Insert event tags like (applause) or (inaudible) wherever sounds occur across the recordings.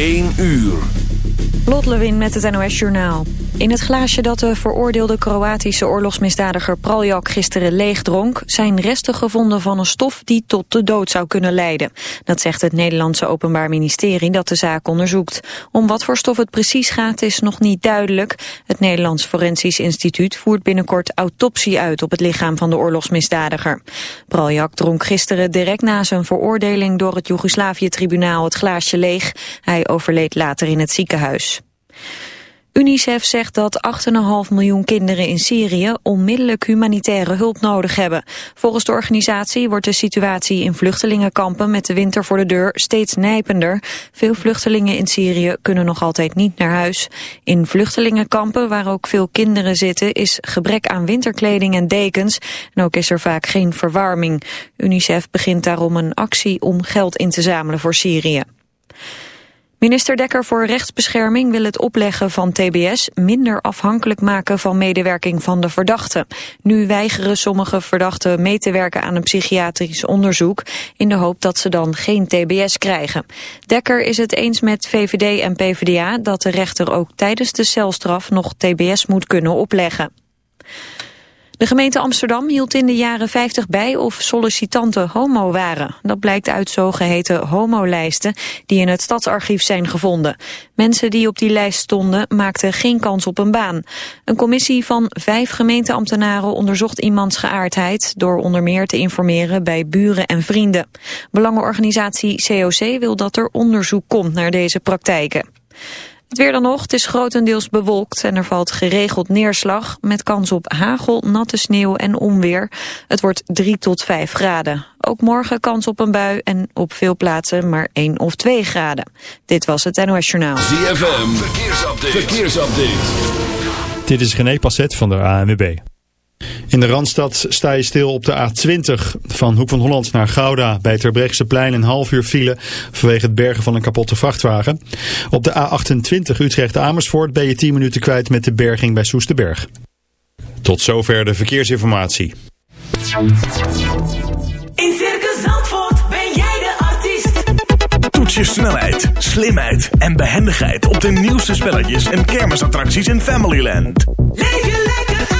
1 uur. Lot Lewin met het NOS Journaal. In het glaasje dat de veroordeelde Kroatische oorlogsmisdadiger Praljak gisteren leegdronk... zijn resten gevonden van een stof die tot de dood zou kunnen leiden. Dat zegt het Nederlandse Openbaar Ministerie dat de zaak onderzoekt. Om wat voor stof het precies gaat is nog niet duidelijk. Het Nederlands Forensisch Instituut voert binnenkort autopsie uit... op het lichaam van de oorlogsmisdadiger. Praljak dronk gisteren direct na zijn veroordeling... door het Joegoslavië-tribunaal het glaasje leeg. Hij overleed later in het ziekenhuis. UNICEF zegt dat 8,5 miljoen kinderen in Syrië onmiddellijk humanitaire hulp nodig hebben. Volgens de organisatie wordt de situatie in vluchtelingenkampen met de winter voor de deur steeds nijpender. Veel vluchtelingen in Syrië kunnen nog altijd niet naar huis. In vluchtelingenkampen, waar ook veel kinderen zitten, is gebrek aan winterkleding en dekens. En ook is er vaak geen verwarming. UNICEF begint daarom een actie om geld in te zamelen voor Syrië. Minister Dekker voor Rechtsbescherming wil het opleggen van TBS minder afhankelijk maken van medewerking van de verdachte. Nu weigeren sommige verdachten mee te werken aan een psychiatrisch onderzoek in de hoop dat ze dan geen TBS krijgen. Dekker is het eens met VVD en PvdA dat de rechter ook tijdens de celstraf nog TBS moet kunnen opleggen. De gemeente Amsterdam hield in de jaren 50 bij of sollicitanten homo waren. Dat blijkt uit zogeheten homolijsten die in het stadsarchief zijn gevonden. Mensen die op die lijst stonden maakten geen kans op een baan. Een commissie van vijf gemeenteambtenaren onderzocht iemands geaardheid... door onder meer te informeren bij buren en vrienden. Belangenorganisatie COC wil dat er onderzoek komt naar deze praktijken. Het weer dan nog, het is grotendeels bewolkt en er valt geregeld neerslag... met kans op hagel, natte sneeuw en onweer. Het wordt 3 tot 5 graden. Ook morgen kans op een bui en op veel plaatsen maar 1 of 2 graden. Dit was het NOS Journaal. ZFM, verkeersupdate. verkeersupdate. Dit is René Passet van de ANWB. In de Randstad sta je stil op de A20 van Hoek van Holland naar Gouda. Bij plein een half uur file vanwege het bergen van een kapotte vrachtwagen. Op de A28 Utrecht-Amersfoort ben je 10 minuten kwijt met de berging bij Soesterberg. Tot zover de verkeersinformatie. In Circus Zandvoort ben jij de artiest. Toets je snelheid, slimheid en behendigheid op de nieuwste spelletjes en kermisattracties in Familyland. Leef je lekker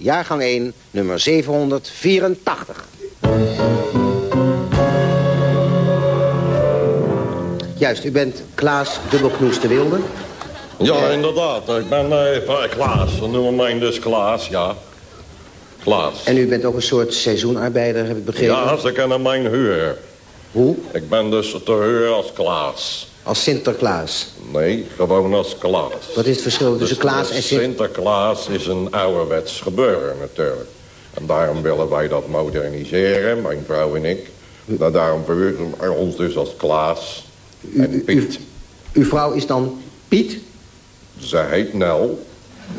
jaargang 1, nummer 784. Juist, u bent Klaas Dubbelknoes de Wilde. Ja, inderdaad. Ik ben eh, Klaas. Dan noemen mij dus Klaas, ja. Klaas. En u bent ook een soort seizoenarbeider, heb ik begrepen. Ja, ze kennen mijn huur. Hoe? Ik ben dus te huur als Klaas. Als Sinterklaas. Nee, gewoon als Klaas. Wat is het verschil tussen Dus, Klaas en Sint... Sinterklaas is een ouderwets gebeuren natuurlijk. En daarom willen wij dat moderniseren, mijn vrouw en ik. Nou, daarom verhuren we ons dus als Klaas en Piet. Uw vrouw is dan Piet? Ze heet Nel,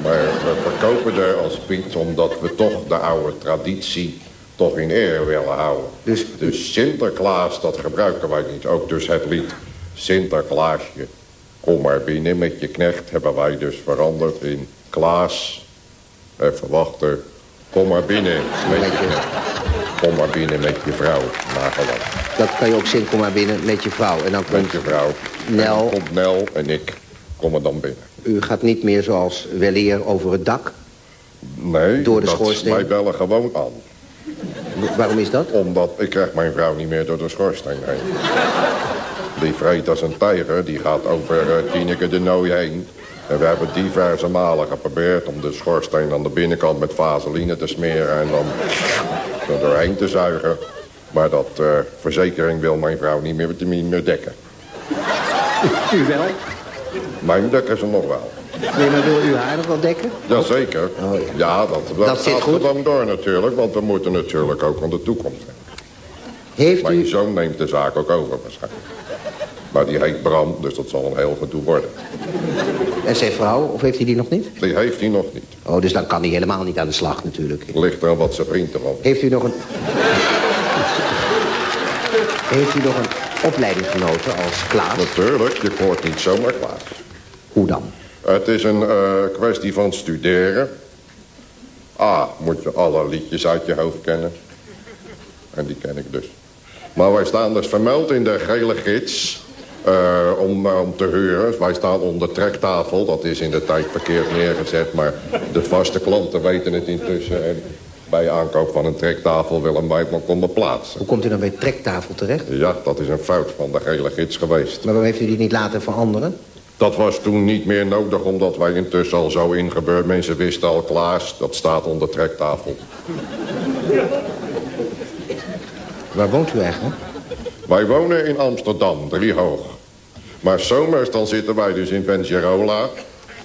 maar we verkopen haar als Piet... omdat we toch de oude traditie toch in ere willen houden. Dus- dus Sinterklaas, dat gebruiken wij niet. Ook dus het lied Sinterklaasje. Kom maar binnen met je knecht hebben wij dus veranderd in Klaas. Even wachten. Kom maar binnen met je knecht. Kom maar binnen met je vrouw. Nagelang. Dat kan je ook zien, kom maar binnen met je vrouw. En dan komt Met je vrouw. Nel. Komt Nel en ik. Kom er dan binnen. U gaat niet meer zoals weleer over het dak. Nee, Door de dat, schoorsteen? wij bellen gewoon aan. Waarom is dat? Omdat ik krijg mijn vrouw niet meer door de schoorsteen heen. Die vreet als een tijger, die gaat over uh, Tineke de Nooi heen. En we hebben diverse malen geprobeerd om de schoorsteen aan de binnenkant met vaseline te smeren en dan er doorheen te zuigen. Maar dat eh, verzekering wil mijn vrouw niet meer, niet meer dekken. U wel? Mijn dekken ze nog wel. Nee, maar wil u haar nog wel dekken? Jazeker. Oh, ja. ja. dat, dat, Dat gaat gewoon door natuurlijk, want we moeten natuurlijk ook aan de toekomst denken. Heeft Mijn u... zoon neemt de zaak ook over waarschijnlijk. Maar die heet Bram, dus dat zal een heel gedoe worden. En zijn vrouw, of heeft hij die nog niet? Die heeft hij nog niet. Oh, dus dan kan hij helemaal niet aan de slag natuurlijk. Ligt er wat zijn vriend ervan. Heeft u nog een... Heeft u nog een opleiding genoten als Klaas? Natuurlijk, je hoort niet zomaar Klaas. Hoe dan? Het is een eh, kwestie van studeren. A, moet je alle liedjes uit je hoofd kennen. En die ken ik dus. Maar wij staan dus vermeld in de gele gids... eh, om, eh, om te huren. Wij staan onder trektafel. Dat is in de tijd verkeerd neergezet. Maar de vaste klanten weten het intussen. En bij aankoop van een trektafel willen wij het nog komen plaatsen. Hoe komt u dan bij trektafel terecht? Ja, dat is een fout van de gele gids geweest. Maar waarom heeft u die niet laten veranderen? Dat was toen niet meer nodig, omdat wij intussen al zo ingebeurd... Mensen wisten al, Klaas, dat staat onder trektafel. Waar woont u eigenlijk? Wij wonen in Amsterdam, driehoog. Maar zomers dan zitten wij dus in Vengerola.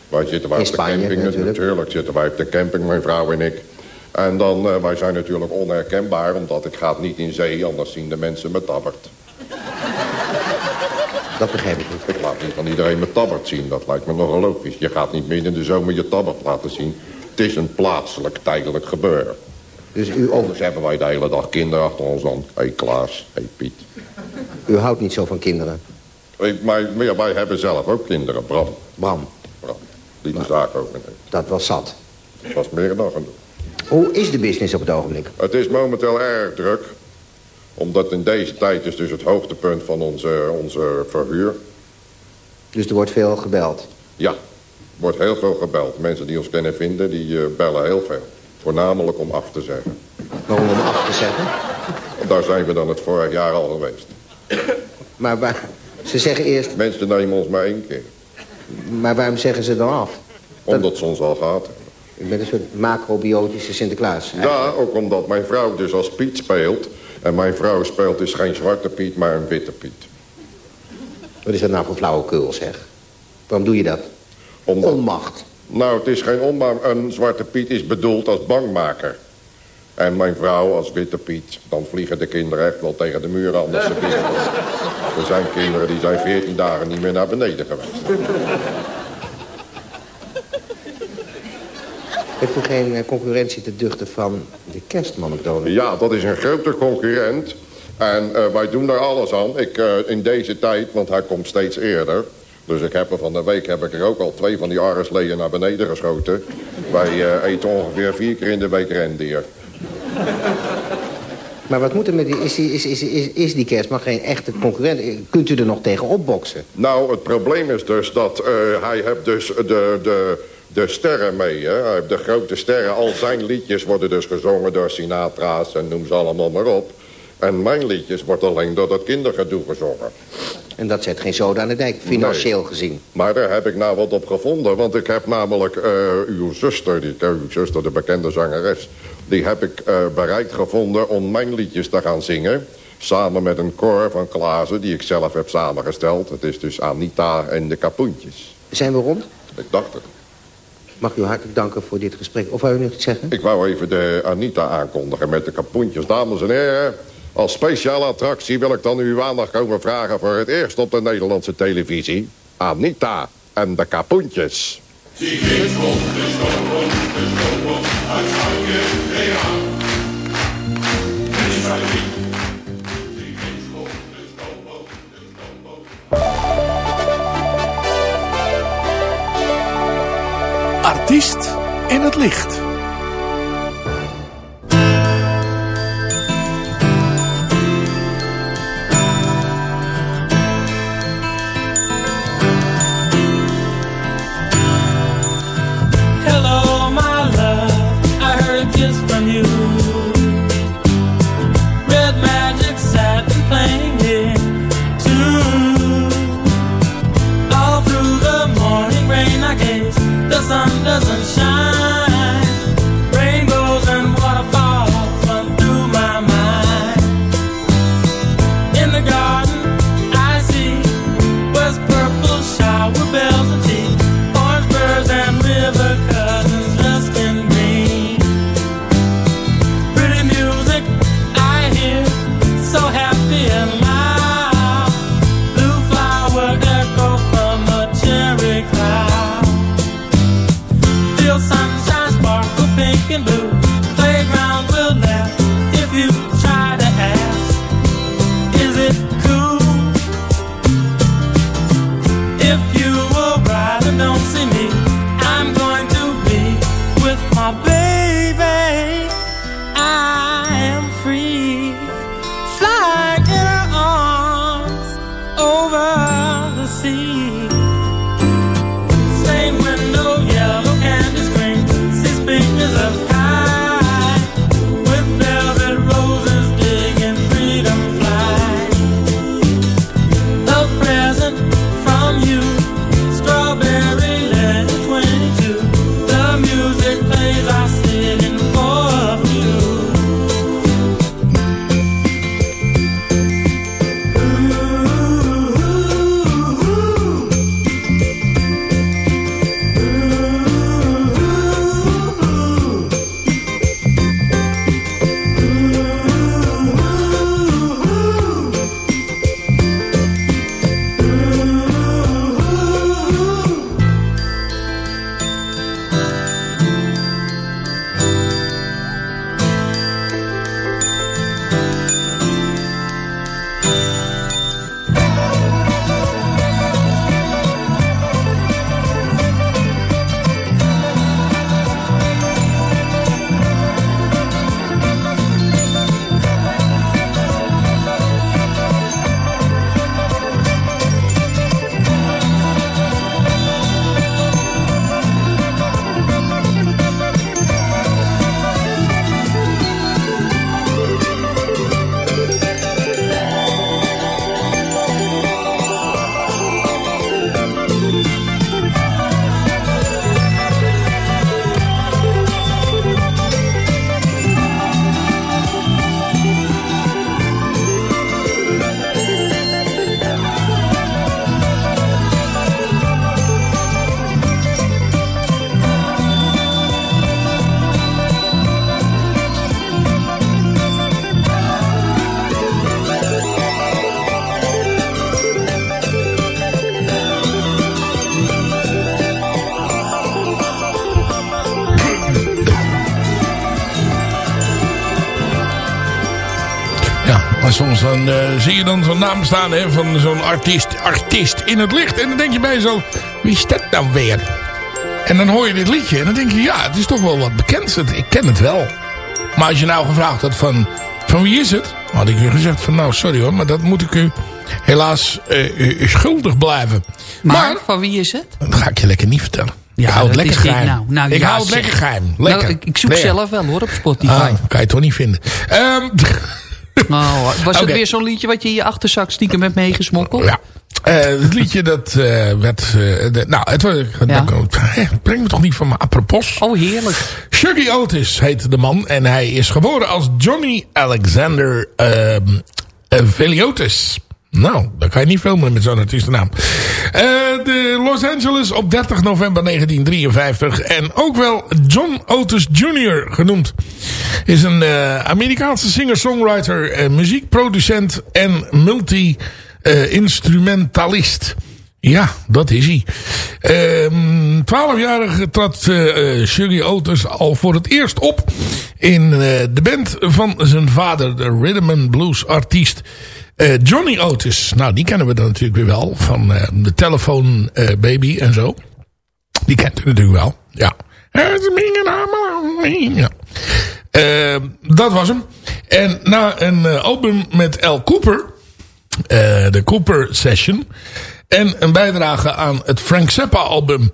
Wij zitten wij op de camping natuurlijk. natuurlijk. zitten wij op de camping, mijn vrouw en ik. En dan, eh, wij zijn natuurlijk onherkenbaar, omdat ik ga niet in zee... anders zien de mensen me tabbert. Dat begrijp ik niet. Ik laat niet aan iedereen me tabbert zien, dat lijkt me nogal logisch. Je gaat niet midden in de zomer je tabbert laten zien. Het is een plaatselijk, tijdelijk gebeuren. Dus u. Dus hebben wij de hele dag kinderen achter ons aan. Hé hey Klaas, hé hey Piet. U houdt niet zo van kinderen. Ik, maar, maar wij hebben zelf ook kinderen, Bram. Bram, Bram. Die de zaak overneemt. dat was zat. Dat was meer dan genoeg. Hoe is de business op het ogenblik? Het is momenteel erg druk. Omdat in deze tijd is dus het hoogtepunt van onze, onze verhuur. Dus er wordt veel gebeld. Ja, er wordt heel veel gebeld. Mensen die ons kennen vinden, die eh, bellen heel veel. Voornamelijk om af te zeggen. Waarom om af te zeggen? Daar zijn we dan het vorig jaar al geweest. (coughs) Maar waar... Ze zeggen eerst... Mensen nemen ons maar één keer. Maar waarom zeggen ze dan af? Omdat ze ons al gehad hebben. U bent een soort macrobiotische Sinterklaas. Ja, ook omdat mijn vrouw dus als Piet speelt. En mijn vrouw speelt dus geen zwarte Piet, maar een witte Piet. Wat is dat nou voor flauwekul, zeg? Waarom doe je dat? Omdat, Onmacht. nou, het is geen onbang. Een zwarte Piet is bedoeld als bangmaker. En mijn vrouw als witte Piet. Dan vliegen de kinderen echt wel tegen de muur anders ze binnen. Er zijn kinderen die zijn 14 dagen niet meer naar beneden geweest. Heeft u geen eh, concurrentie te duchten van de kerstman McDonald's? Ja, dat is een grote concurrent. En eh, wij doen daar alles aan. Ik, eh, in deze tijd, want hij komt steeds eerder. Dus ik heb er van de week heb ik er ook al twee van die arresleden naar beneden geschoten. Wij eten ongeveer vier keer in de week rendier. (laughs) Maar wat moet er met die... Is die, is, is, is, is die kerstman geen echte concurrent? Kunt u er nog tegen opboksen? Nou, het probleem is dus dat eh, hij heeft dus de, de, de sterren mee. Hè? Hij heeft de grote sterren. Al zijn liedjes worden dus gezongen door Sinatra's en noem ze allemaal maar op. En mijn liedjes wordt alleen door dat kindergedoe gezongen. En dat zet geen zoden aan de dijk, financieel gezien. Maar daar heb ik nou wat op gevonden. Want ik heb namelijk eh, uw zuster, die, eh, uw zuster, de bekende zangeres... die heb ik eh, bereid gevonden om mijn liedjes te gaan zingen. Samen met een koor van Klaassen die ik zelf heb samengesteld. Het is dus Anita en de Kapoentjes. Zijn we rond? Ik dacht het. Mag u hartelijk danken voor dit gesprek. Of wou u nog iets zeggen? Ik wou even de Anita aankondigen met de Kapoentjes. Dames en heren, als speciale attractie wil ik dan uw aandacht komen vragen... voor het eerst op de Nederlandse televisie. Anita en de Kapoentjes. Sie geht hochgestochen, gestochen, als angerehan. Ich verlieb. Artiest in het licht. Doesn't shine. Don't dan, eh, zie je dan zo'n naam staan hè, van zo'n artiest, artiest in het licht. En dan denk je bij jezelf, wie is dat nou weer? En dan hoor je dit liedje en dan denk je, ja, het is toch wel wat bekend. Ik ken het wel. Maar als je nou gevraagd had van, van wie is het? Had ik u gezegd van, nou sorry hoor, maar dat moet ik u helaas eh, schuldig blijven. Maar, van wie is het? Dat ga ik je lekker niet vertellen. ik hou het lekker geheim. Nou, nou, ik ja, hou het lekker geheim. Nou, Lekker. ik, ik zoek Lekker. zelf wel hoor op Spotify. Ah, kan je toch niet vinden. Ehm, Nou, was het weer zo'n liedje wat je in je achterzak stiekem hebt meegesmokkeld? Ja. Eh, het liedje dat eh, werd... eh, de- nou, het, was- dat (laughs) brengt me toch niet van me apropos. Oh, heerlijk. Shuggy Otis heet de man. En hij is geboren als Johnny Alexander ehm eh, Veliotis. Nou, daar kan je niet meer met zo'n artiestennaam. Eh de Los Angeles op 30 november 1953. En ook wel John Otis Jr. genoemd. Is een eh, Amerikaanse singer-songwriter, eh, muziekproducent en multi-instrumentalist. ja, dat is hij. Ehm, Twaalfjarige trad eh, Shuggy Otis al voor het eerst op in de band van zijn vader, de rhythm and blues artiest eh, Johnny Otis. Nou, die kennen we dan natuurlijk weer wel van eh, de Telephone eh, Baby en zo. Die kent u natuurlijk wel. Ja. Ja. Dat was hem. En na een album met Al Cooper, de Cooper Session, en een bijdrage aan het Frank Zappa album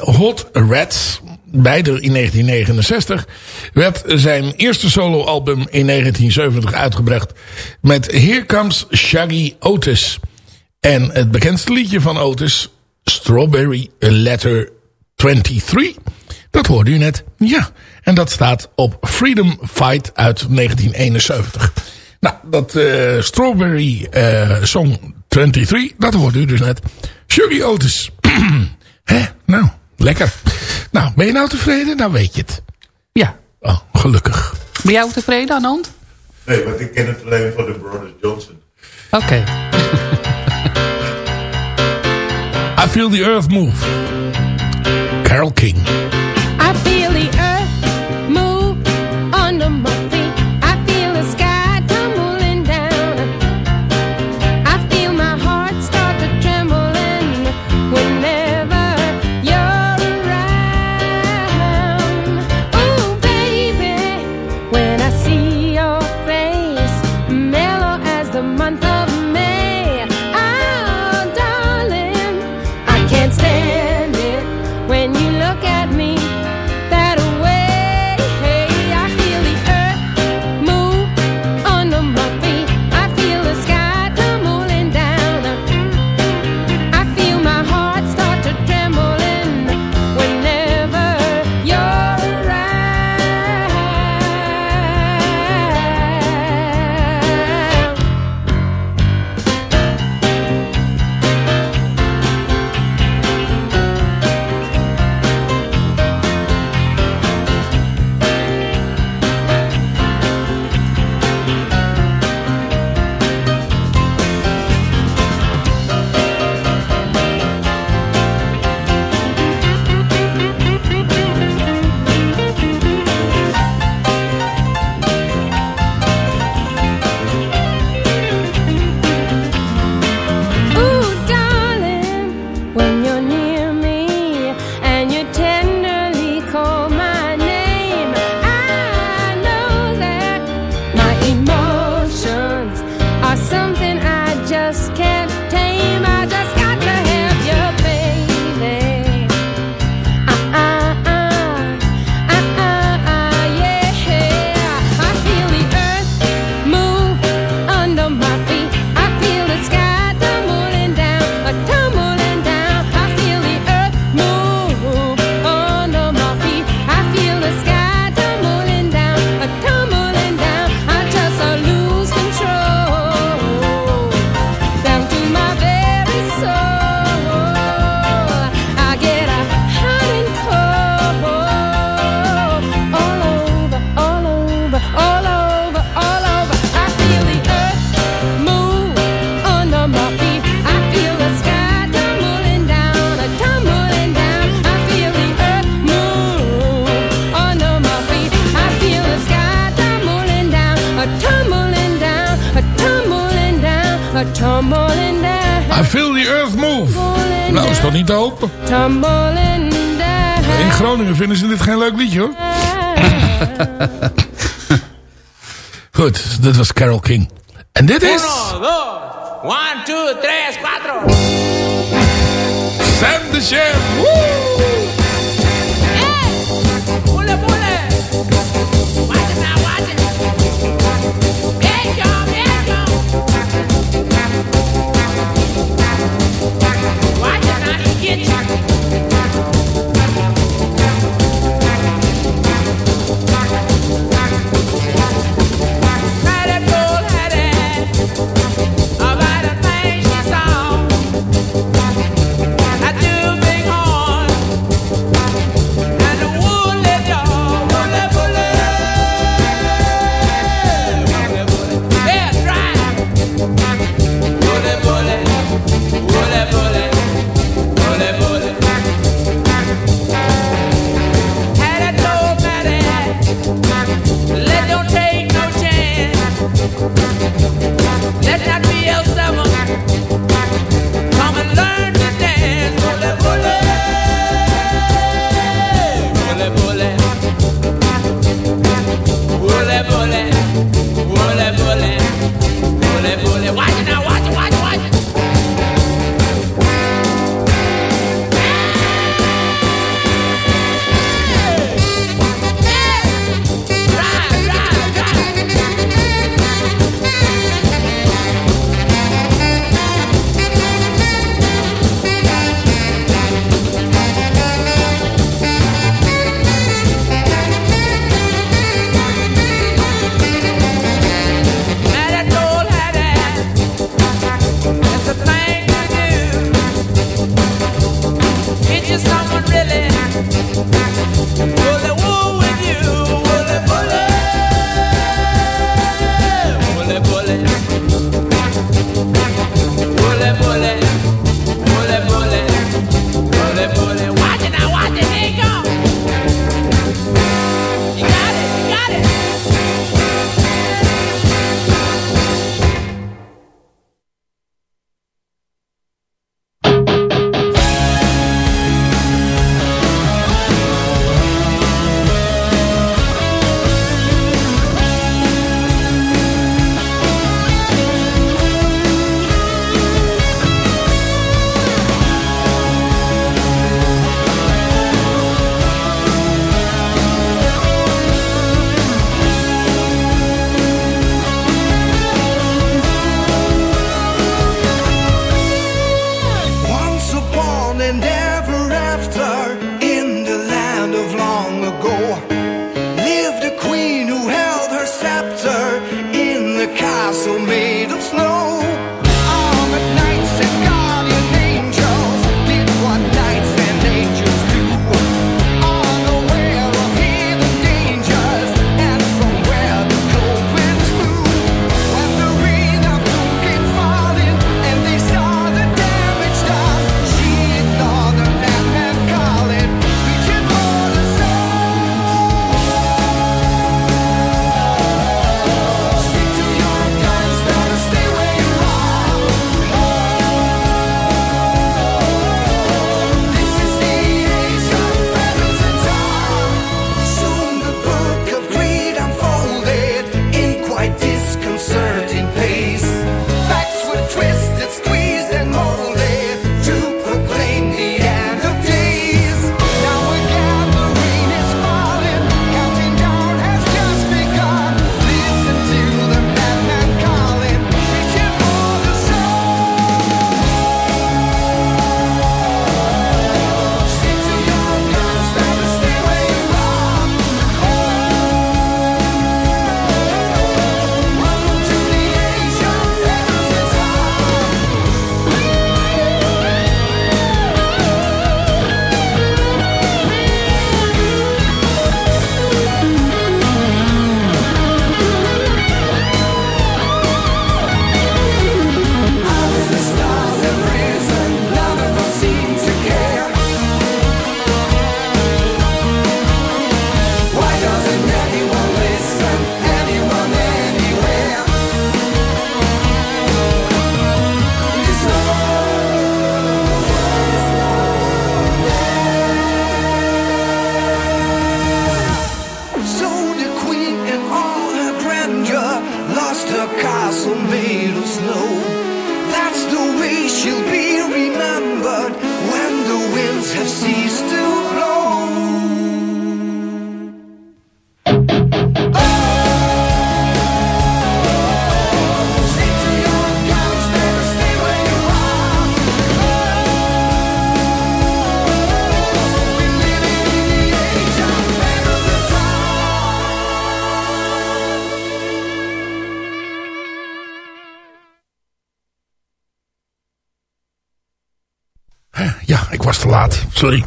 Hot Rats, beide in 1969, werd zijn eerste soloalbum in 1970 uitgebracht met Here Comes Shaggy Otis. En het bekendste liedje van Otis, Strawberry Letter 23, dat hoorde u net. Ja, en dat staat op Freedom Fight uit 1971. Nou, dat eh, Strawberry eh, Song 23, dat hoorde u dus net. Shaggy Otis. (clears throat) Hè? Nou, lekker. Nou, ben je nou tevreden? Nou weet je het. Ja. Oh, gelukkig. Ben jij ook tevreden, Anand? Nee, want ik ken het alleen van de Brothers Johnson. Oké. (laughs) I Feel the Earth Move. Carol King. Niet te hopen. In Groningen vinden ze dit geen leuk liedje hoor. (laughs) Goed, dit was Carol King. En dit is... Uno, dos, one, two, tres, cuatro. Sam de Chef. Pule, pule. Watch it now, watch it. Hey, get you. Was te laat. Sorry.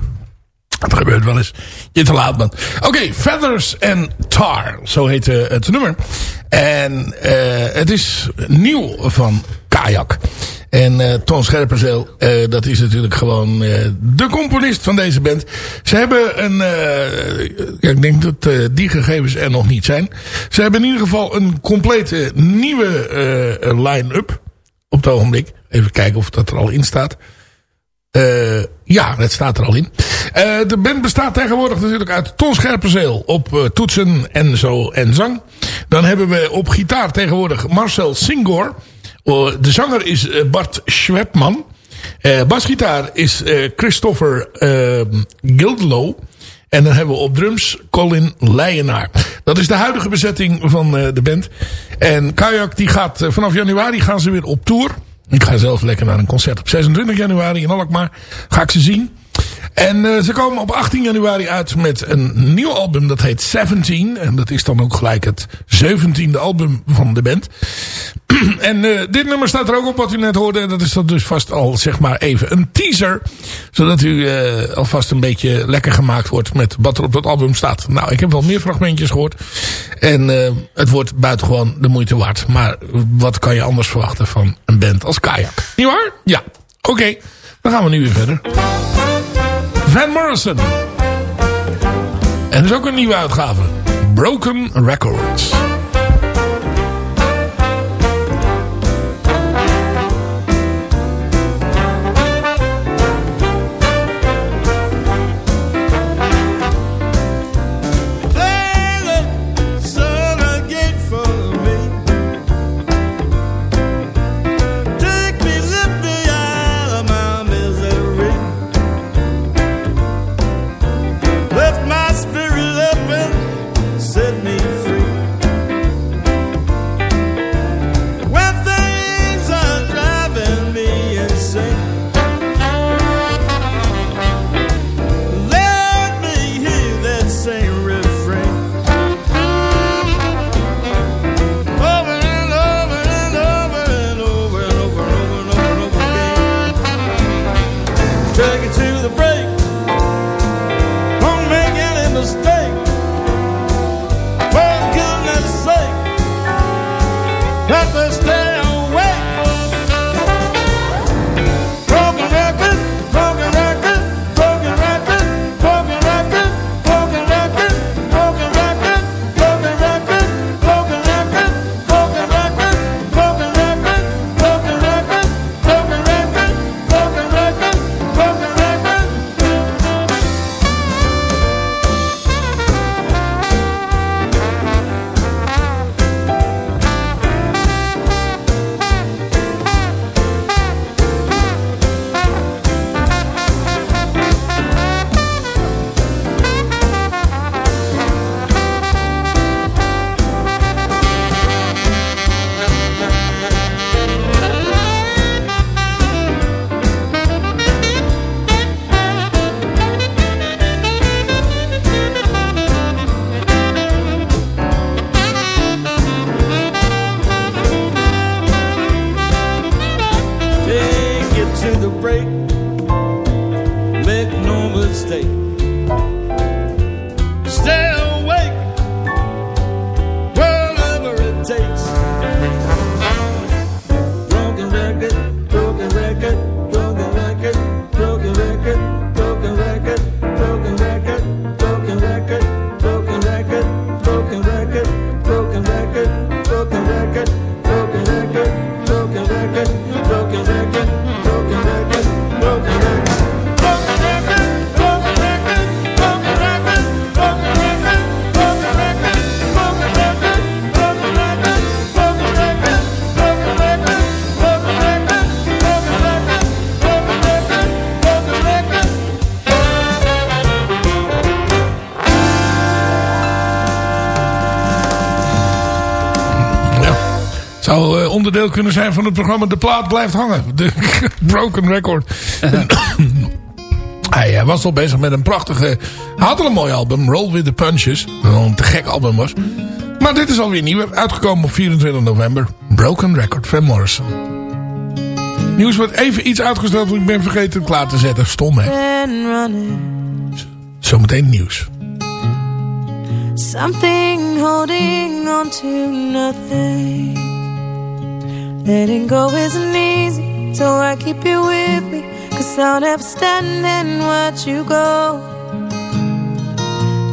Dat gebeurt wel eens. Je te laat bent. Oké, Feathers and Tar. Zo heet eh, het nummer. En eh, het is nieuw van Kajak. En eh Ton Scherpenzeel, dat is natuurlijk gewoon de componist van deze band. Ze hebben een... ik denk dat die gegevens er nog niet zijn. Ze hebben in ieder geval een complete nieuwe line-up. Op het ogenblik. Even kijken of dat er al in staat. Eh, ja, het staat er al in. Eh, de band bestaat tegenwoordig natuurlijk uit Ton Scherpenzeel op eh, toetsen en zo en zang. Dan hebben we op gitaar tegenwoordig Marcel Singor. Oh, de zanger is Bart Schwepman. Basgitaar is Christopher Gildlow. En dan hebben we op drums Colin Leijenaar. Dat is de huidige bezetting van de band. En Kajak die gaat vanaf januari gaan ze weer op tour. Ik ga zelf lekker naar een concert op 26 januari in Alkmaar. Ga ik ze zien. En uh, ze komen op 18 januari uit met een nieuw album. Dat heet 17. En dat is dan ook gelijk het 17e album van de band. (clears throat) en uh, dit nummer staat er ook op wat u net hoorde. Dat is dan dus vast al zeg maar even een teaser. Zodat u uh, alvast een beetje lekker gemaakt wordt met wat er op dat album staat. Nou, ik heb wel meer fragmentjes gehoord. En het wordt buitengewoon de moeite waard. Maar wat kan je anders verwachten van een band als Kayak? Niet waar? Ja. Oké, dan gaan we nu weer verder. Van Morrison. En er is ook een nieuwe uitgave. Broken Records. Kunnen zijn van het programma De Plaat Blijft Hangen. De (laughs) Broken Record. (laughs) Hij eh, was al bezig met een prachtige... Hij had al een mooi album, Roll With The Punches. Dat een te gek album was. Maar dit is alweer nieuw. Uitgekomen op 24 november. Broken Record van Morrison. Nieuws wordt even iets uitgesteld, want ik ben vergeten het klaar te zetten. Stom, hè? Zometeen nieuws. Something holding on to nothing. Letting go isn't easy, so I keep you with me. Cause I'll never stand and watch you go.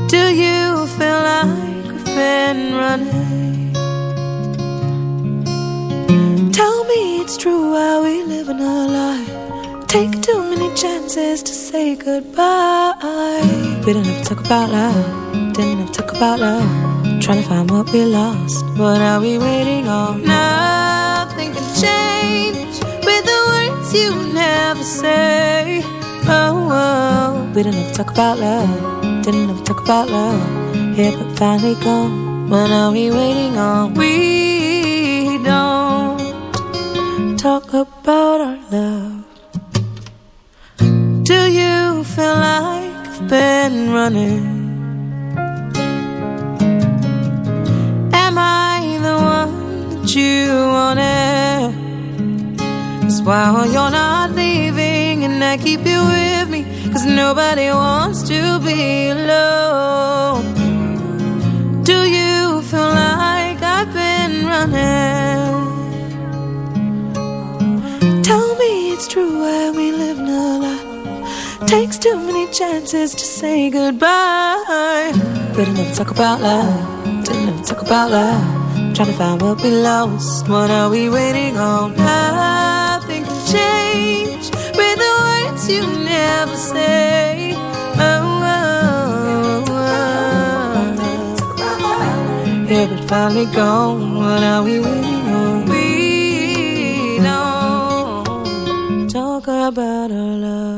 Do you feel like we've been running? Tell me it's true how we live in our life. Take too many chances to say goodbye. We don't have to talk about love. Didn't to talk about love. Trying to find what we lost. What are we waiting on? Can change with the words you never say. Oh, oh. we don't ever talk about love. Didn't ever talk about love. Here, but finally gone. What are we waiting on? We don't talk about our love. Do you feel like I've been running? Am I the Why you're not leaving and I keep you with me. Cause nobody wants to be alone. Do you feel like I've been running? Tell me it's true where we live in a life. Takes too many chances to say goodbye. We didn't ever talk about love. Didn't ever talk about love. Trying to find what we lost. What are we waiting on? Nothing you never say. Oh, oh, oh. Yeah, but finally gone. What are we waiting on? We don't talk about our love.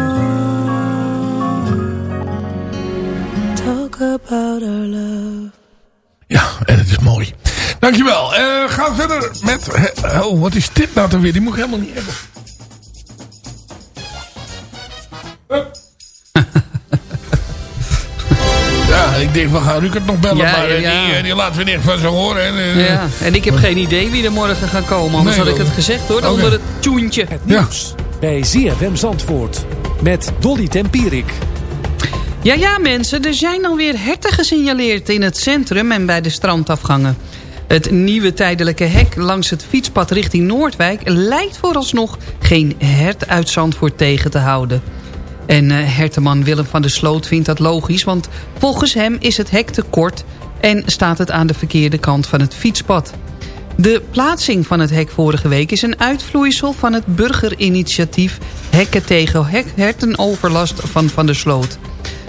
about our love. Ja, en het is mooi. Dankjewel. Eh gaan we verder met... Oh, wat is dit nou dan weer? Die moet ik helemaal niet hebben. (laughs) Ja, ik denk, we gaan Rukert nog bellen, Ja, maar eh, ja, ja. Die, eh, die laten we niks van ze horen. En, Ja, en ik heb geen idee wie er morgen gaat komen. Anders Nee, had ik het gezegd hoor, Oké. onder het tjoentje. Nieuws bij ZFM Zandvoort met Dolly Tempierik. Ja, ja mensen, er zijn alweer herten gesignaleerd in het centrum en bij de strandafgangen. Het nieuwe tijdelijke hek langs het fietspad richting Noordwijk... lijkt vooralsnog geen hert uit Zandvoort tegen te houden. En eh, herteman Willem van der Sloot vindt dat logisch... want volgens hem is het hek te kort en staat het aan de verkeerde kant van het fietspad. De plaatsing van het hek vorige week is een uitvloeisel van het burgerinitiatief Hekken tegen hek hertenoverlast van Van der Sloot.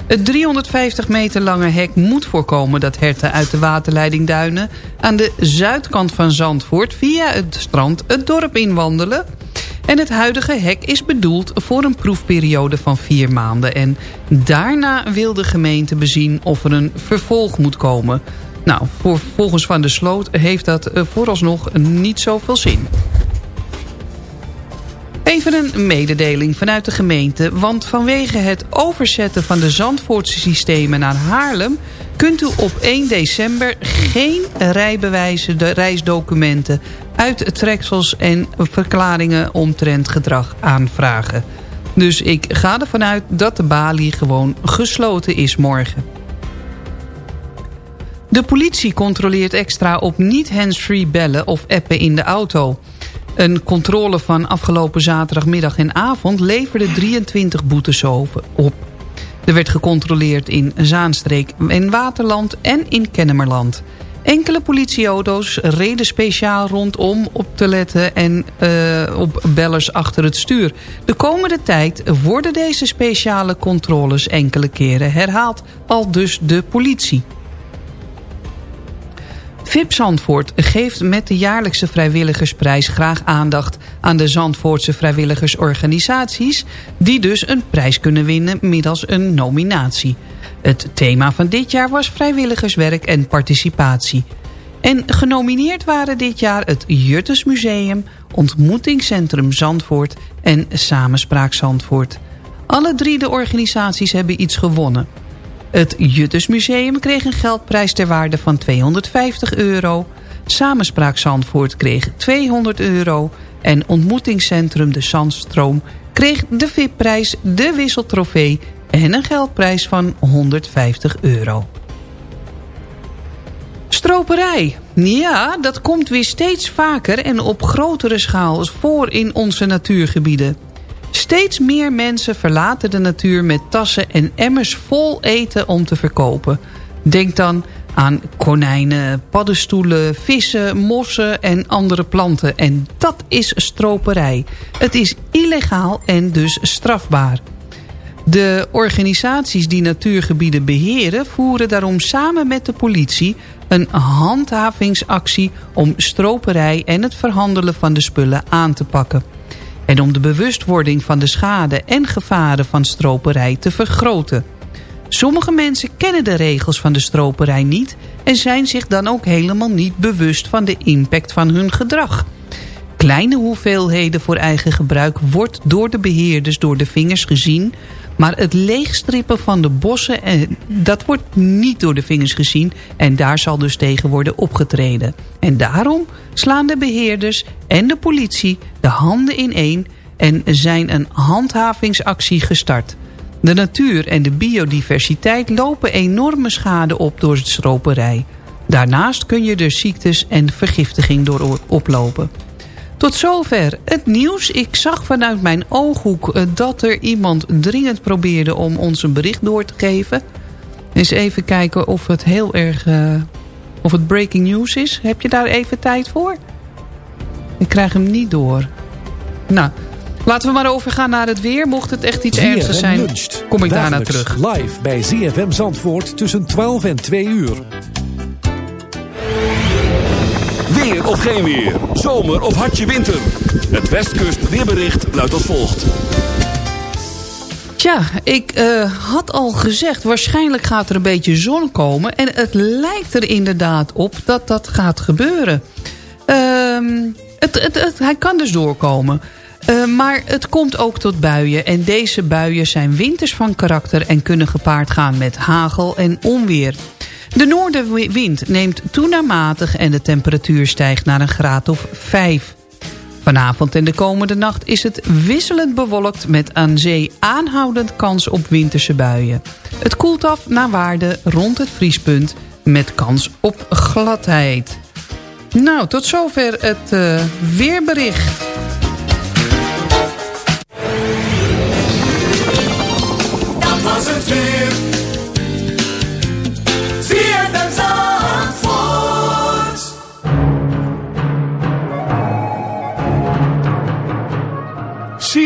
Het 350 meter lange hek moet voorkomen dat herten uit de waterleidingduinen aan de zuidkant van Zandvoort via het strand het dorp inwandelen. En het huidige hek is bedoeld voor een proefperiode van vier maanden. En daarna wil de gemeente bezien of er een vervolg moet komen. Nou, voor, volgens Van der Sloot heeft dat eh, vooralsnog niet zoveel zin. Even een mededeling vanuit de gemeente. Want vanwege het overzetten van de Zandvoortse systemen naar Haarlem... kunt u op 1 december geen rijbewijzen, de reisdocumenten... uit treksels en verklaringen omtrent gedrag aanvragen. Dus ik ga ervan uit dat de balie gewoon gesloten is morgen. De politie controleert extra op niet hands-free bellen of appen in de auto... Een controle van afgelopen zaterdagmiddag en avond leverde 23 boetes op. Er werd gecontroleerd in Zaanstreek en Waterland en in Kennemerland. Enkele politieauto's reden speciaal rondom op te letten en eh, op bellers achter het stuur. De komende tijd worden deze speciale controles enkele keren herhaald, al dus de politie. VIP Zandvoort geeft met de jaarlijkse vrijwilligersprijs graag aandacht aan de Zandvoortse vrijwilligersorganisaties die dus een prijs kunnen winnen middels een nominatie. Het thema van dit jaar was vrijwilligerswerk en participatie. En genomineerd waren dit jaar het Juttersmuseum, Ontmoetingscentrum Zandvoort en Samenspraak Zandvoort. Alle drie de organisaties hebben iets gewonnen. Het Juttersmuseum kreeg een geldprijs ter waarde van 250 euro. Samenspraak Zandvoort kreeg 200 euro. En ontmoetingscentrum De Zandstroom kreeg de VIP-prijs, de wisseltrofee... en een geldprijs van 150 euro. Stroperij. Ja, dat komt weer steeds vaker en op grotere schaal voor in onze natuurgebieden. Steeds meer mensen verlaten de natuur met tassen en emmers vol eten om te verkopen. Denk dan aan konijnen, paddenstoelen, vissen, mossen en andere planten. En dat is stroperij. Het is illegaal en dus strafbaar. De organisaties die natuurgebieden beheren... voeren daarom samen met de politie een handhavingsactie... om stroperij en het verhandelen van de spullen aan te pakken. En om de bewustwording van de schade en gevaren van stroperij te vergroten. Sommige mensen kennen de regels van de stroperij niet... en zijn zich dan ook helemaal niet bewust van de impact van hun gedrag. Kleine hoeveelheden voor eigen gebruik wordt door de beheerders door de vingers gezien... maar het leegstrippen van de bossen, eh, dat wordt niet door de vingers gezien... en daar zal dus tegen worden opgetreden. En daarom slaan de beheerders en de politie de handen in één... en zijn een handhavingsactie gestart. De natuur en de biodiversiteit lopen enorme schade op door het stroperij. Daarnaast kun je er ziektes en vergiftiging door oplopen. Tot zover het nieuws. Ik zag vanuit mijn ooghoek eh, dat er iemand dringend probeerde om ons een bericht door te geven. Eens even kijken of het heel erg... eh, of het breaking news is. Heb je daar even tijd voor? Ik krijg hem niet door. Nou, laten we maar overgaan naar het weer. Mocht het echt iets ernstigs zijn, luncht. kom ik daarna terug. live bij ZFM Zandvoort tussen 12 en 2 uur. Weer of geen weer. Zomer of hartje winter. Het Westkust weerbericht luidt als volgt. Tja, ik eh, had al gezegd, waarschijnlijk gaat er een beetje zon komen. En het lijkt er inderdaad op dat dat gaat gebeuren. Ehm, het, het, het, hij kan dus doorkomen. Eh, maar het komt ook tot buien. En deze buien zijn winters van karakter en kunnen gepaard gaan met hagel en onweer. De noordenwind neemt toe naar matig en de temperatuur stijgt naar een graad of 5. Vanavond en de komende nacht is het wisselend bewolkt... met aan zee aanhoudend kans op winterse buien. Het koelt af naar waarde rond het vriespunt... met kans op gladheid. Nou, tot zover het eh, weerbericht. Dat was het weer.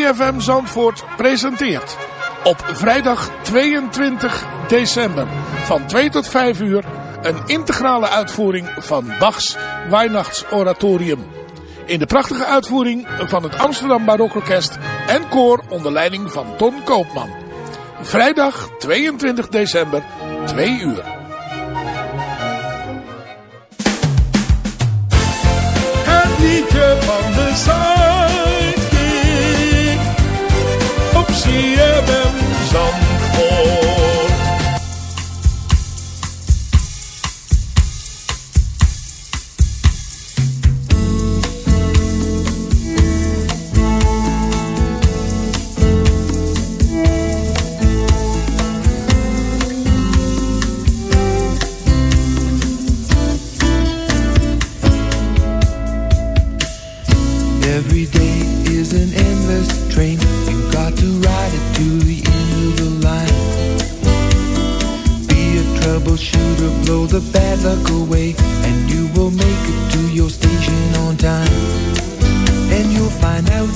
ZFM Zandvoort presenteert. Op vrijdag 22 december van 2 tot 5 uur een integrale uitvoering van Bach's Weihnachtsoratorium. In de prachtige uitvoering van het Amsterdam Barokorkest en koor onder leiding van Ton Koopman. Vrijdag 22 december, 2 uur. liedje van de Zaal zie je hem dan voor. troubleshooter, blow the bad luck away And you will make it to your station on time. And you'll find out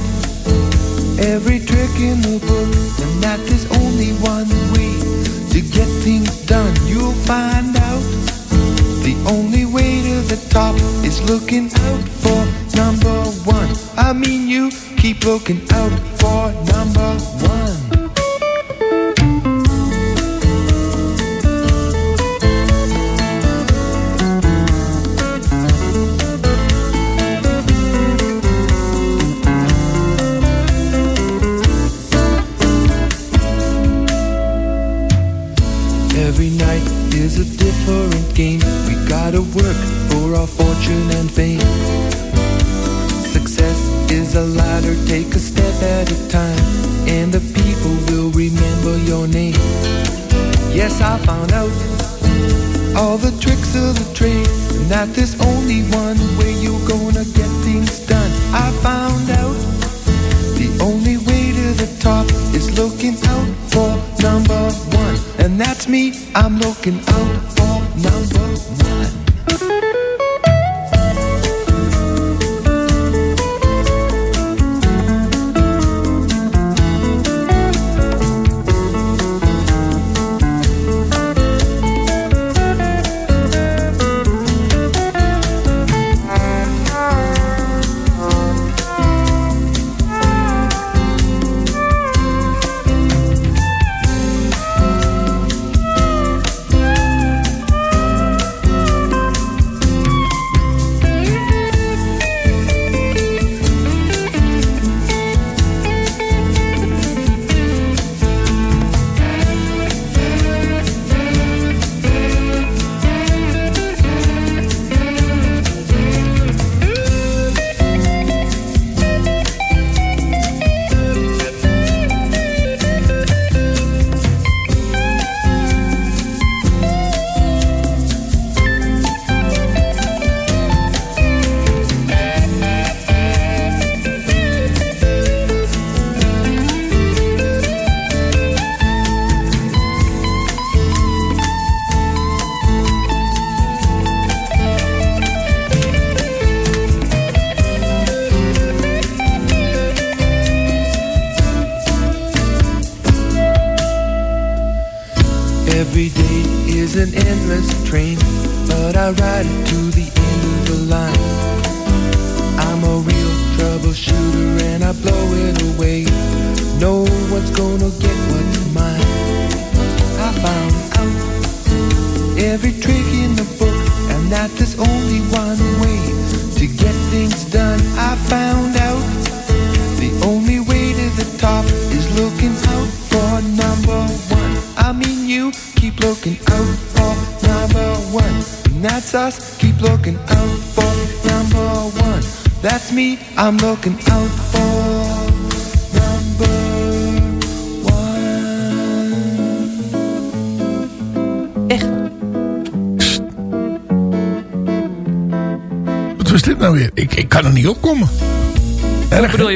every trick in the book And that there's only one way to get things done. You'll find out the only way to the top Is looking out for number one. I mean you keep looking out for number one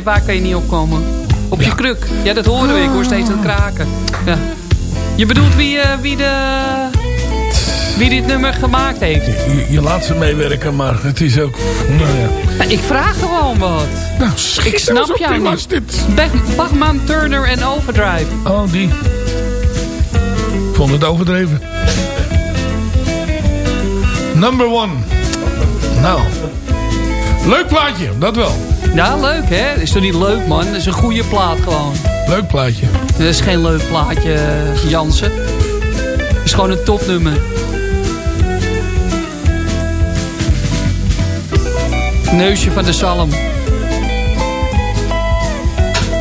waar kan je niet opkomen? Op je kruk. Ja, dat horen we. Ik hoor steeds het kraken. Ja. Je bedoelt wie, uh, wie, de, wie dit nummer gemaakt heeft? Je, je, laat ze meewerken, maar het is ook... Nou ja. Nou, ik vraag gewoon wat. Nou, ik nou snap jou niet. Bachman, Turner en Overdrive. Oh, die. Vond het overdreven. Number one. Nou. Leuk plaatje, dat wel. Ja, leuk hè? Is toch niet leuk man? Dat is een goede plaat gewoon. Leuk plaatje. Dat is geen leuk plaatje, Jansen. Het is gewoon een topnummer. Neusje van de zalm.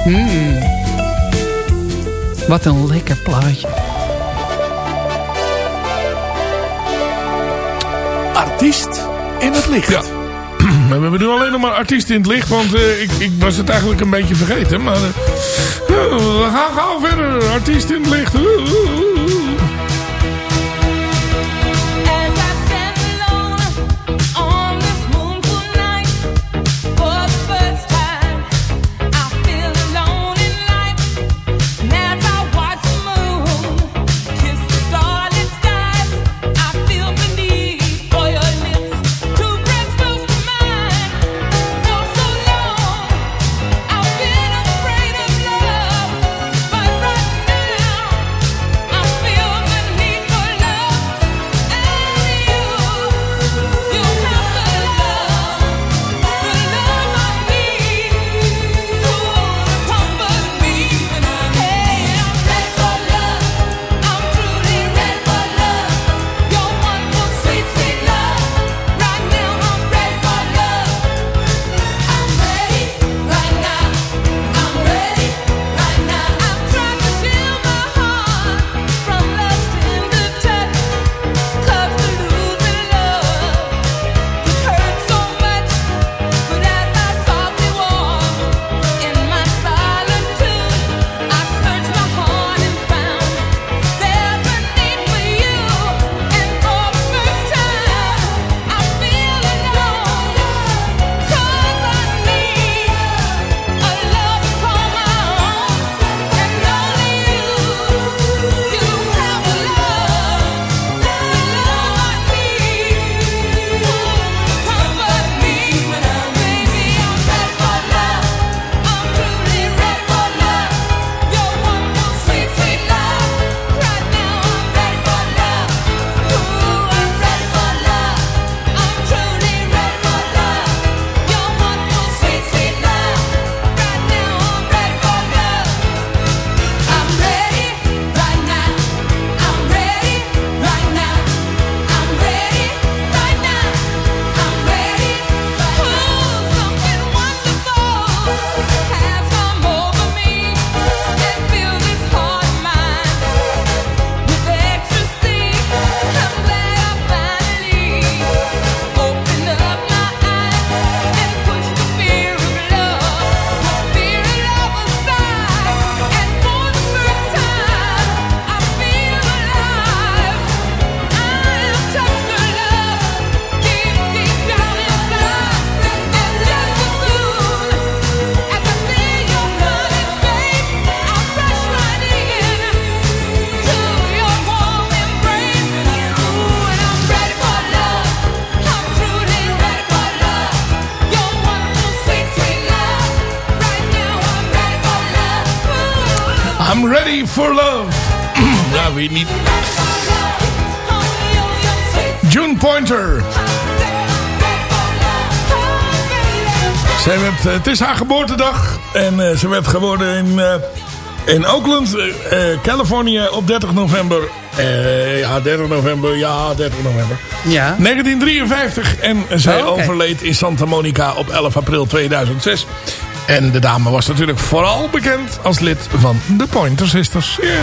Mm. Wat een lekker plaatje. Artiest in het licht. Ja. We hebben nu alleen nog maar artiesten in het licht, want eh, ik, ik was het eigenlijk een beetje vergeten. Maar eh, we gaan gauw verder. Artiesten in het licht. I'm ready for love. ja, (clears throat) weet niet. June Pointer. Zij werd, eh, het is haar geboortedag. En eh, ze werd geboren in, eh, in Oakland, Californië op 30 november. Ja, 30 november. Ja, 30 november. Ja. 1953. En zij Oh, overleed in Santa Monica op 11 april 2006. En de dame was natuurlijk vooral bekend als lid van de Pointer Sisters. Yeah.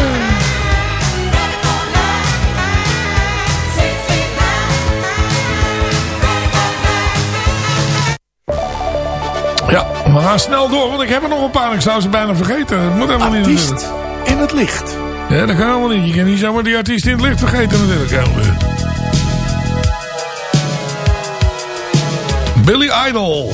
Ja, we gaan snel door, want ik heb er nog een paar. Ik zou ze bijna vergeten. Dat moet helemaal niet Artiest natuurlijk. in het licht. Ja, dat kan helemaal niet. Je kan niet zomaar die artiest in het licht vergeten natuurlijk. Ja. Billy Idol.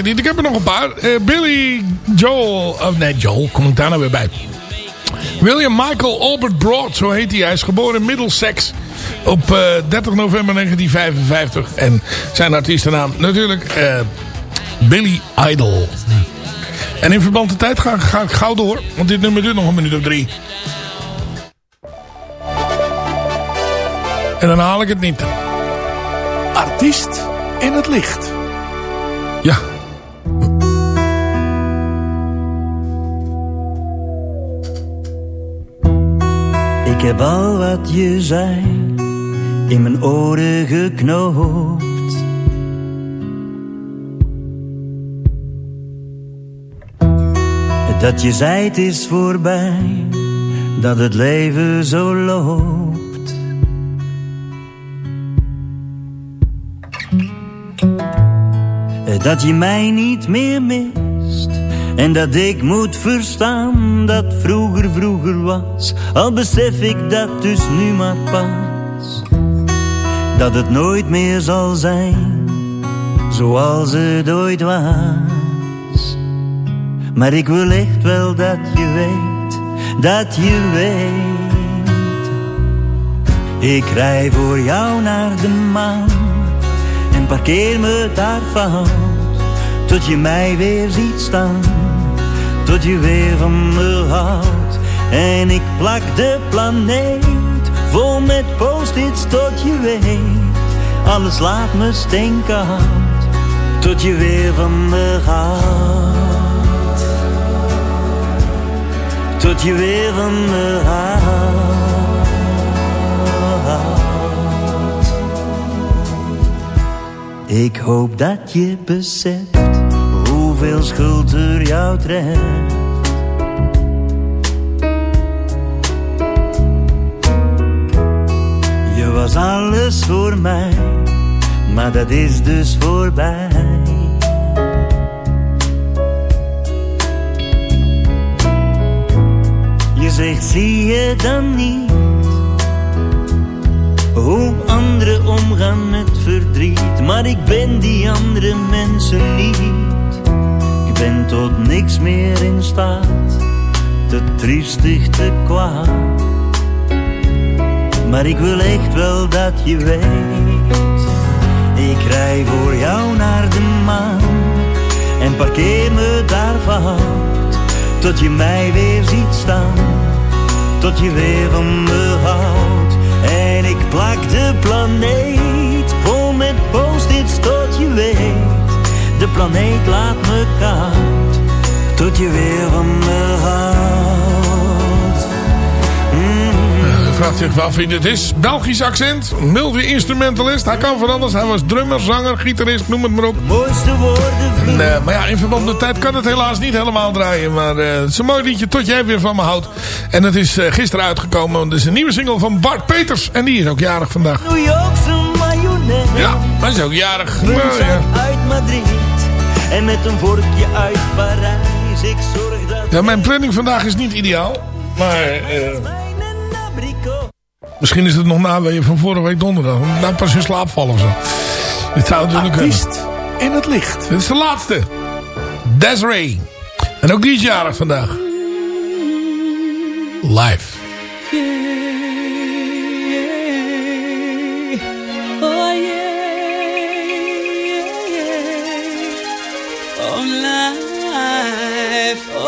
Ik het niet. Ik heb er nog een paar. Eh, Billy Joel... Of nee, Joel. Kom ik daar nou weer bij. William Michael Albert Broad, zo heet hij. Hij is geboren in Middlesex op eh, 30 november 1955. En zijn artiestennaam natuurlijk eh, Billy Idol. En in verband met de tijd ga, ga ik gauw door. Want dit nummer duurt nog een minuut of drie. En dan haal ik het niet. Artiest in het licht. Ja. Ik heb al wat je zei in mijn oren geknoopt. Dat je zei het is voorbij, dat het leven zo loopt. Dat je mij niet meer mist en dat ik moet verstaan dat vroeger vroeger was. Al besef ik dat dus nu maar pas. Dat het nooit meer zal zijn zoals het ooit was. Maar ik wil echt wel dat je weet, dat je weet. Ik rij voor jou naar de maan en parkeer me daar fout. Tot je mij weer ziet staan, tot je weer van me houdt. En ik plak de planeet vol met post-its tot je weet. Alles laat me stinkend, tot je weer van me houdt. Tot je weer van me houdt. Ik hoop dat je beseft hoeveel schuld er jou treft. Je was alles voor mij, maar dat is dus voorbij. Je zegt, zie je dan niet hoe anderen omgaan met verdriet, maar ik ben die andere mensen niet. Ben tot niks meer in staat, te triestig, te kwaad. Maar ik wil echt wel dat je weet, ik rij voor jou naar de maan en parkeer me daar fout, tot je mij weer ziet staan, tot je weer van me houdt. En ik plak de planeet planeet laat me koud, tot je weer van me houdt. Je vraagt zich wel wie dit is. Belgisch accent, multi-instrumentalist. Hij kan van alles. Hij was drummer, zanger, gitarist, noem het maar op. Mooiste woorden Nee, maar ja, in verband met de tijd kan het helaas niet helemaal draaien. Maar eh, het is een mooi liedje tot jij weer van me houdt. En het is eh, gisteren uitgekomen. Het is een nieuwe single van Bart Peters. En die is ook jarig vandaag. New Yorkse mayonaise. Ja, hij is ook jarig. Nou, ja. uit Madrid en met een vorkje uit Parijs. Ik zorg dat Ja, mijn planning vandaag is niet ideaal. Maar eh, misschien is het nog na van vorige week donderdag. Nou pas in slaap vallen of zo. Dit zou natuurlijk Artiest in het licht. Dit is de laatste. Desiree. En ook die is jarig vandaag. Live.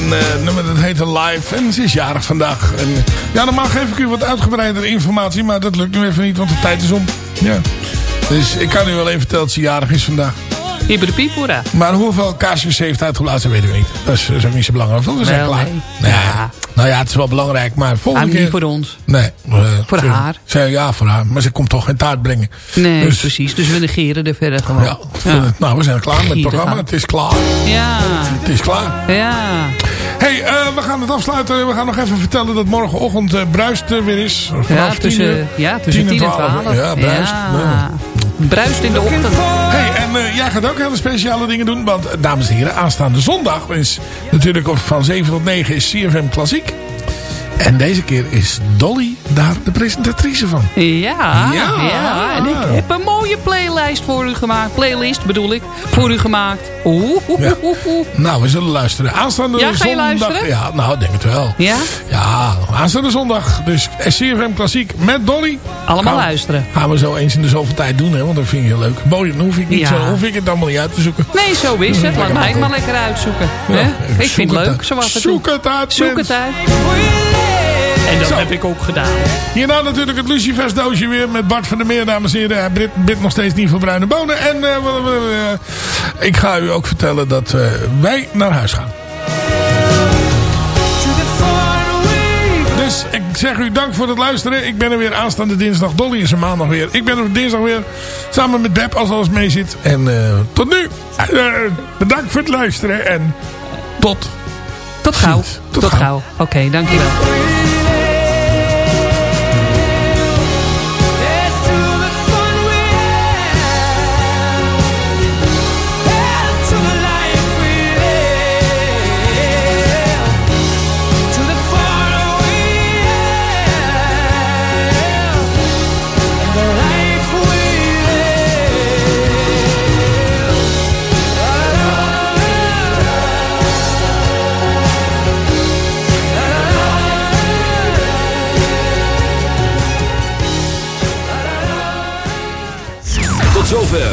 En eh, nummer dat heette Live. En ze is jarig vandaag. En, ja, normaal geef ik u wat uitgebreidere informatie. Maar dat lukt nu even niet, want de tijd is om. Ja. Dus ik kan u wel even vertellen dat ze jarig is vandaag. Hyperpiepura. Maar hoeveel kaarsjes ze heeft uitgeblazen, weten we niet. Dat is, dat is ook niet zo belangrijk. We zijn klaar. nee. Nou ja. Nou ja, het is wel belangrijk. Maar volgende Ah, niet keer... voor ons. Nee. eh, Voor ze- haar. Ze, ja, voor haar. Maar ze komt toch geen taart brengen. Nee, Dus- precies. Dus we negeren er verder gewoon. Ja, Nou, we zijn klaar met het programma. Het is klaar. Ja. Het is klaar. Ja. hey, eh, we gaan het afsluiten. We gaan nog even vertellen dat morgenochtend eh Bruist er weer is. Vanaf Ja, 10 tussen, uur. ja, tussen 10 en 12. Ja, Bruist. Ja. Bruist in de ochtend. Hey, en eh, jij gaat ook hele speciale dingen doen. Want, dames en heren, aanstaande zondag is natuurlijk van 7 tot 9 is CFM Klassiek. En deze keer is Dolly daar de presentatrice van. Ja, Ja. ja. En ik heb een mooie playlist voor u gemaakt. Playlist bedoel ik. Voor u gemaakt. Oeh, oeh, Ja. oeh, oeh. Nou, we zullen luisteren. Aanstaande Ja, ga je zondag. luisteren? Ja, nou, denk het wel. Ja? Ja, aanstaande zondag. Dus CFM Klassiek met Dolly. Allemaal Gaan- luisteren. Gaan we zo eens in de zoveel tijd doen, hè? Want dat vind ik heel leuk. Mooi, dan hoef ik, niet zo, hoef ik het allemaal niet uit te zoeken. Nee, zo is het. Laat mij het maar lekker uitzoeken. Hè? Ik vind het het leuk, zo toe. Zoek het uit, Zoek het uit. En dat Zo. heb ik ook gedaan. Hierna natuurlijk het Lucifers doosje weer met Bart van der Meer, dames en heren. Hij bidt, bidt nog steeds niet voor bruine bonen. En eh, we- ik ga u ook vertellen dat eh, wij naar huis gaan. Dus ik zeg u dank voor het luisteren. Ik ben er weer aanstaande dinsdag. Dolly is er maandag weer. Ik ben er dinsdag weer. Samen met Beb als alles mee zit. En eh, tot nu. Eh, bedankt voor het luisteren. En tot Tot gauw. Tot Tot gauw. gauw. Oké, dankjewel.